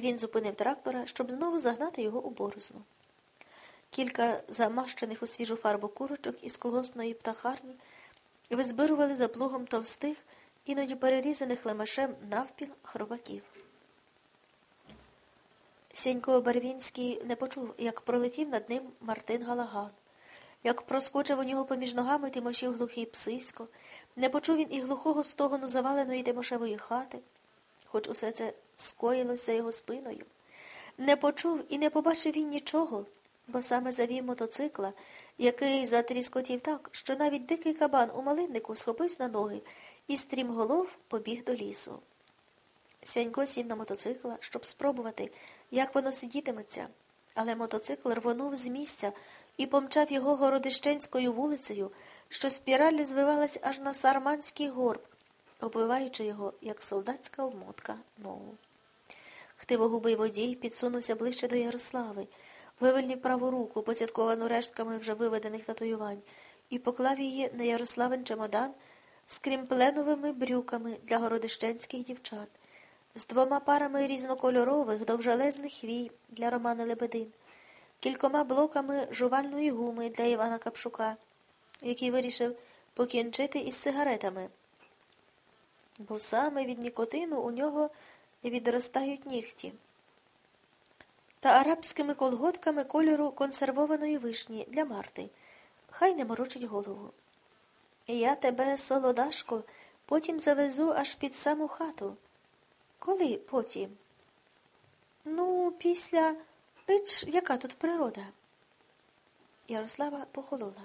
Він зупинив трактора, щоб знову загнати його у борозну. Кілька замащених у свіжу фарбу курочок із колгоспної птахарні визбирували за плугом товстих, іноді перерізаних лемешем навпіл хробаків. Сінько Барвінський не почув, як пролетів над ним Мартин Галаган, як проскочив у нього поміж ногами Тимошів глухий псисько, не почув він і глухого стогону заваленої Тимошевої хати, хоч усе це скоїлось за його спиною. Не почув і не побачив він нічого, бо саме завів мотоцикла, який затріскотів так, що навіть дикий кабан у малиннику схопився на ноги і стрімголов побіг до лісу. Сянько сів на мотоцикла, щоб спробувати, як воно сидітиметься, але мотоцикл рвонув з місця і помчав його городищенською вулицею, що спіраллю звивалась аж на Сарманський горб, обвиваючи його, як солдатська обмотка ногу. Хтивогубий водій підсунувся ближче до Ярослави, вивельнів праву руку, поцятковану рештками вже виведених татуювань, і поклав її на Ярославин чемодан з крімпленовими брюками для городищенських дівчат, з двома парами різнокольорових довжелезних вій для Романа Лебедин, кількома блоками жувальної гуми для Івана Капшука, який вирішив покінчити із сигаретами. Бо саме від нікотину у нього відростають нігті. Та арабськими колготками кольору консервованої вишні для Марти. Хай не морочить голову. Я тебе, солодашко, потім завезу аж під саму хату. Коли потім? Ну, після. Ич, яка тут природа? Ярослава похолола.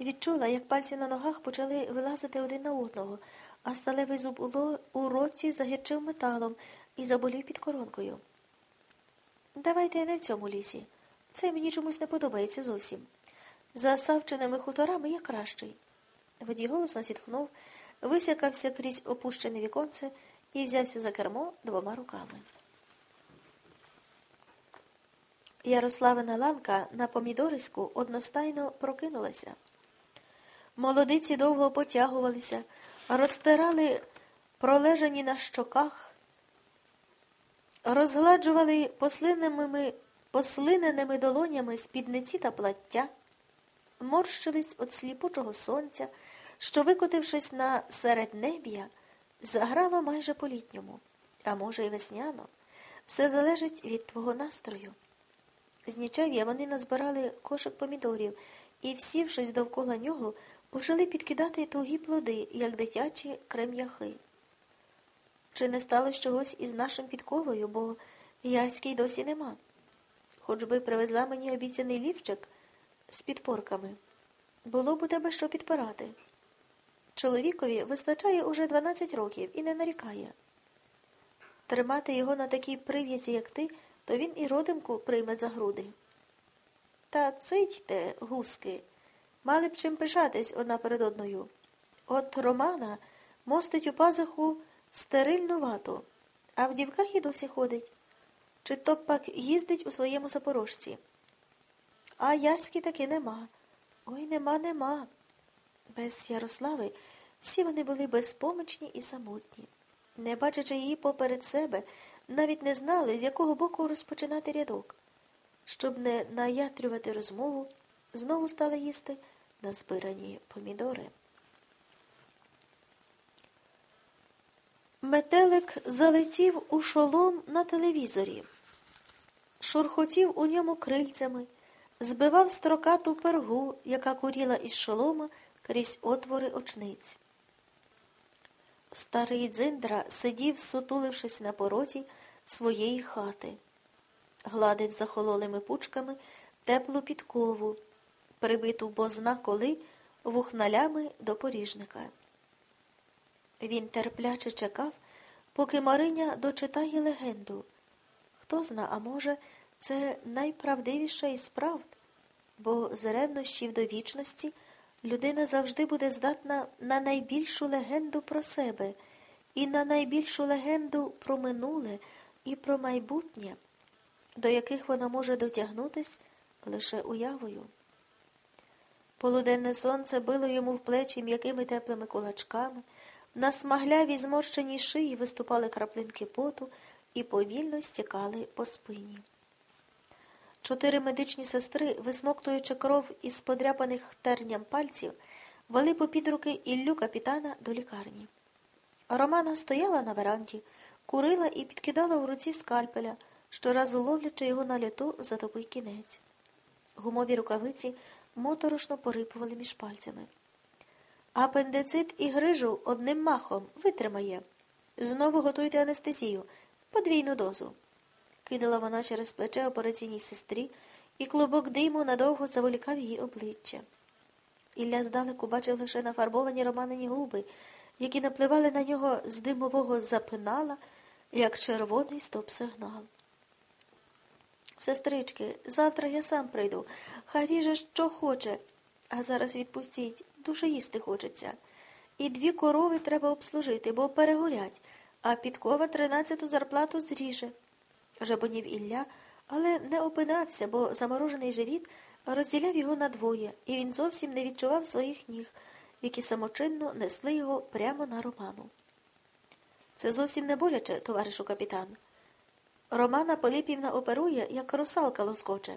Відчула, як пальці на ногах почали вилазити один на одного, а сталевий зуб у році загірчив металом і заболів під коронкою. Давайте не в цьому лісі. Це мені чомусь не подобається зовсім. За Савчиними хуторами я кращий. Водій голосно зітхнув, висякався крізь опущене віконце і взявся за кермо двома руками. Ярославина ланка на помідориську одностайно прокинулася. Молодиці довго потягувалися, розтирали пролежані на щоках, розгладжували послиненими, послиненими долонями спідниці та плаття, морщились від сліпучого сонця, що, викотившись на середнеб'я, заграло майже по літньому, а може, й весняно. Все залежить від твого настрою. З нічев'я вони назбирали кошик помідорів і, всівшись довкола нього, почали підкидати тугі плоди, як дитячі крем'яхи. Чи не сталося чогось із нашим підковою, бо яській досі нема. Хоч би привезла мені обіцяний лівчик з підпорками. Було б у тебе що підпирати. Чоловікові вистачає уже 12 років і не нарікає. Тримати його на такій прив'язі, як ти, то він і родимку прийме за груди. Та цитьте, гуски, мали б чим пишатись одна перед одною. От Романа мостить у пазуху стерильну вату, а в дівках і досі ходить. Чи то пак їздить у своєму запорожці. А яськи таки нема. Ой нема, нема. Без Ярослави всі вони були безпомічні і самотні. Не бачачи її поперед себе, навіть не знали, з якого боку розпочинати рядок. Щоб не наятрювати розмову, знову стали їсти назбирані помідори. Метелик залетів у шолом на телевізорі, шурхотів у ньому крильцями, збивав строкату пергу, яка куріла із шолома крізь отвори очниць. Старий дзиндра сидів, сутулившись на порозі своєї хати, гладив захололими пучками теплу підкову, прибиту бозна коли вухналями до поріжника. Він терпляче чекав, поки Мариня дочитає легенду. Хто зна, а може, це найправдивіша із правд, бо з ревнощів до вічності людина завжди буде здатна на найбільшу легенду про себе і на найбільшу легенду про минуле і про майбутнє, до яких вона може дотягнутись лише уявою. Полуденне сонце било йому в плечі м'якими теплими кулачками. На смаглявій зморщеній шиї виступали краплинки поту і повільно стікали по спині. Чотири медичні сестри, висмоктуючи кров із подряпаних терням пальців, вели попід руки Іллю капітана до лікарні. Романа стояла на веранді, курила і підкидала в руці скальпеля, щоразу ловлячи його на льоту за тупий кінець. Гумові рукавиці моторошно порипували між пальцями. Апендицит і грижу одним махом витримає. Знову готуйте анестезію, подвійну дозу. Кидала вона через плече операційній сестрі, і клубок диму надовго заволікав її обличчя. Ілля здалеку бачив лише нафарбовані романині губи, які напливали на нього з димового запинала, як червоний стоп-сигнал. Сестрички, завтра я сам прийду. Хай ріже, що хоче, а зараз відпустіть, дуже їсти хочеться. І дві корови треба обслужити, бо перегорять, а підкова тринадцяту зарплату зріже. Жабонів Ілля, але не опинався, бо заморожений живіт розділяв його надвоє, і він зовсім не відчував своїх ніг, які самочинно несли його прямо на Роману. Це зовсім не боляче, товаришу капітан. Романа Пилипівна оперує, як русалка лоскоче.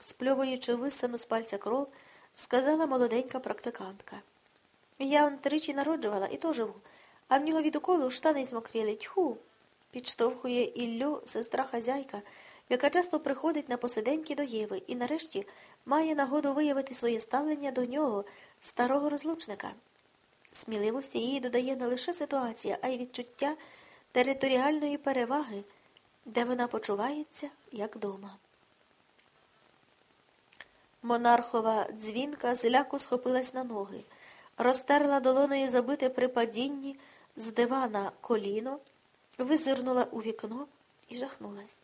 Спльовуючи висану з пальця кров, сказала молоденька практикантка. Я он тричі народжувала і то живу, а в нього від уколу штани змокріли. Тьху. Підштовхує Іллю сестра хазяйка, яка часто приходить на посиденьки до Єви і нарешті має нагоду виявити своє ставлення до нього, старого розлучника. Сміливості їй додає не лише ситуація, а й відчуття територіальної переваги, де вона почувається як дома. Монархова дзвінка зляку схопилась на ноги, розтерла долоною забите при падінні з дивана коліно, визирнула у вікно і жахнулась.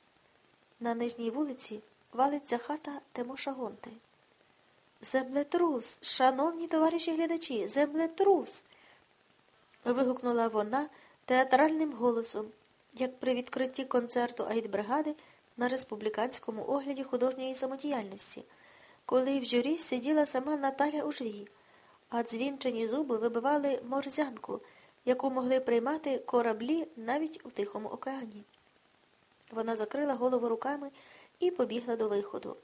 На нижній вулиці валиться хата Тимоша Гонти. Землетрус, шановні товариші глядачі, землетрус. вигукнула вона театральним голосом, як при відкритті концерту Айдбригади на республіканському огляді художньої самодіяльності, коли в журі сиділа сама Наталя Ужвій, а дзвінчені зуби вибивали морзянку, яку могли приймати кораблі навіть у Тихому океані. Вона закрила голову руками і побігла до виходу.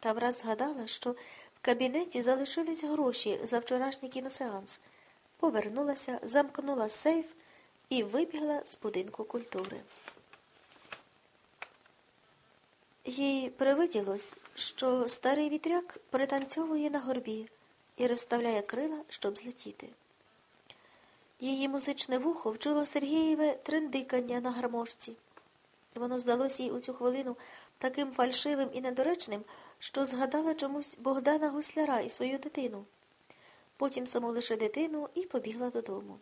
Та враз згадала, що в кабінеті залишились гроші за вчорашній кіносеанс, повернулася, замкнула сейф і вибігла з будинку культури. Їй привиділось, що старий вітряк пританцьовує на горбі і розставляє крила, щоб злетіти. Її музичне вухо вчуло Сергієве трендикання на гармошці. Воно здалося їй у цю хвилину таким фальшивим і недоречним, що згадала чомусь Богдана Гусляра і свою дитину. Потім саму лише дитину і побігла додому.